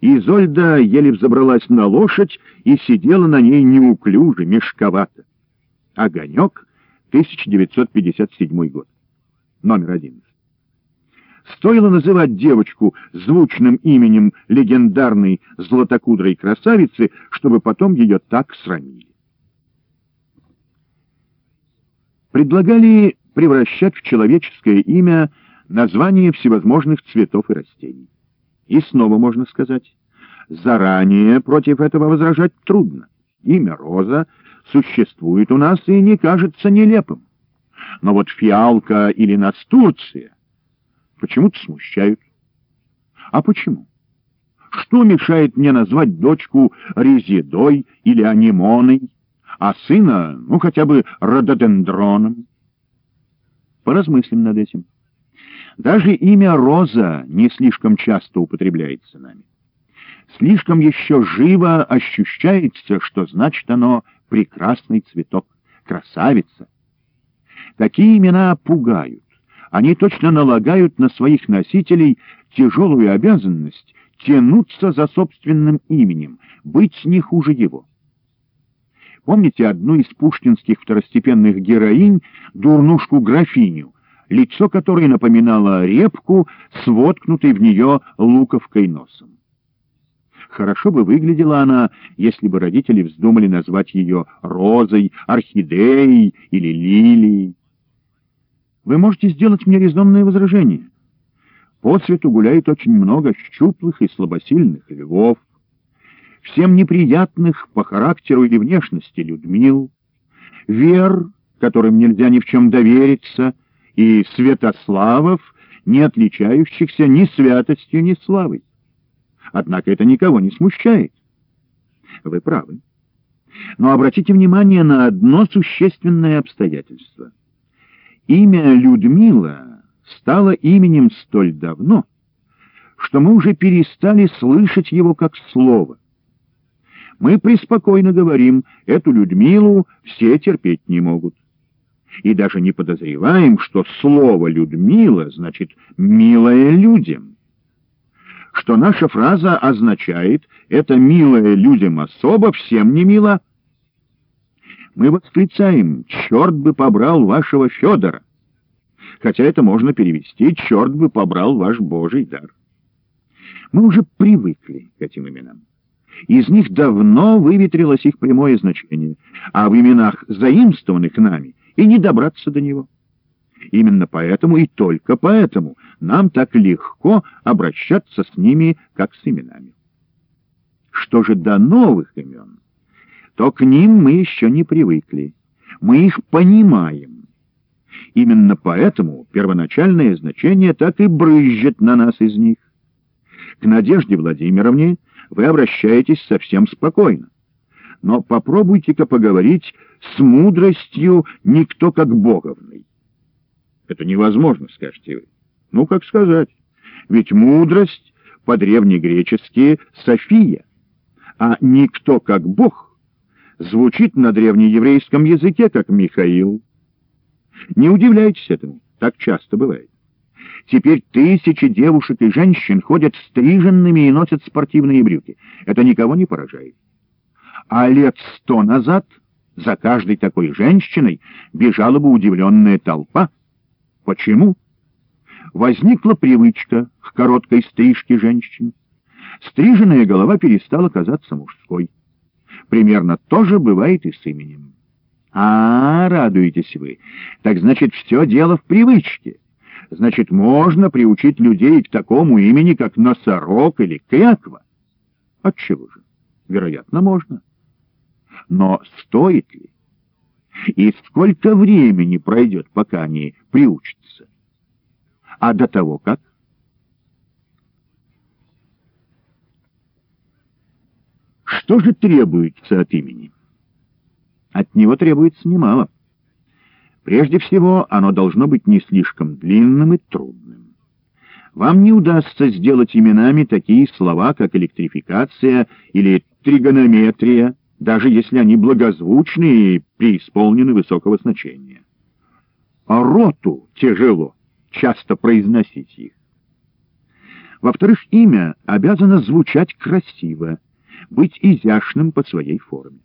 Изольда еле взобралась на лошадь и сидела на ней неуклюже, мешковато. Огонек, 1957 год. Номер 11. Стоило называть девочку звучным именем легендарной златокудрой красавицы, чтобы потом ее так срамили. Предлагали превращать в человеческое имя названия всевозможных цветов и растений. И снова можно сказать, заранее против этого возражать трудно. Имя Роза существует у нас и не кажется нелепым. Но вот фиалка или настурция почему-то смущают. А почему? Что мешает мне назвать дочку Резидой или Анимоной, а сына, ну, хотя бы Рододендроном? Поразмыслим над этим. Даже имя Роза не слишком часто употребляется нами. Слишком еще живо ощущается, что значит оно прекрасный цветок, красавица. Такие имена пугают. Они точно налагают на своих носителей тяжелую обязанность тянуться за собственным именем, быть не хуже его. Помните одну из пушкинских второстепенных героинь, дурнушку-графиню, лицо которой напоминало репку с воткнутой в нее луковкой носом? Хорошо бы выглядела она, если бы родители вздумали назвать ее розой, орхидеей или лилией. Вы можете сделать мне резонное возражение. По свету гуляет очень много щуплых и слабосильных львов, всем неприятных по характеру или внешности Людмил, Вер, которым нельзя ни в чем довериться, и Святославов, не отличающихся ни святостью, ни славой. Однако это никого не смущает. Вы правы. Но обратите внимание на одно существенное обстоятельство. Имя Людмила стало именем столь давно, что мы уже перестали слышать его как слово. Мы преспокойно говорим, эту Людмилу все терпеть не могут. И даже не подозреваем, что слово «Людмила» значит «милая людям» что наша фраза означает «это милое людям особо, всем не мило». Мы восклицаем «черт бы побрал вашего Федора», хотя это можно перевести «черт бы побрал ваш Божий дар». Мы уже привыкли к этим именам. Из них давно выветрилось их прямое значение, а в именах, заимствованных нами, и не добраться до него. Именно поэтому и только поэтому нам так легко обращаться с ними, как с именами. Что же до новых имен, то к ним мы еще не привыкли. Мы их понимаем. Именно поэтому первоначальное значение так и брызжет на нас из них. К Надежде Владимировне вы обращаетесь совсем спокойно. Но попробуйте-ка поговорить с мудростью никто как боговной. Это невозможно, скажете вы. Ну, как сказать? Ведь мудрость по-древнегречески «София», а «никто как Бог» звучит на древнееврейском языке как «Михаил». Не удивляйтесь этому, так часто бывает. Теперь тысячи девушек и женщин ходят стриженными и носят спортивные брюки. Это никого не поражает. А лет сто назад за каждой такой женщиной бежала бы удивленная толпа, Почему? Возникла привычка к короткой стрижке женщин. Стриженная голова перестала казаться мужской. Примерно то же бывает и с именем. А, радуетесь вы. Так значит, все дело в привычке. Значит, можно приучить людей к такому имени, как носорог или кляква. Отчего же? Вероятно, можно. Но стоит ли? И сколько времени пройдет, пока они приучатся? А до того как? Что же требуется от имени? От него требуется немало. Прежде всего, оно должно быть не слишком длинным и трудным. Вам не удастся сделать именами такие слова, как электрификация или тригонометрия, даже если они благозвучны и преисполнены высокого значения. А роту тяжело часто произносить их. Во-вторых, имя обязано звучать красиво, быть изящным по своей форме.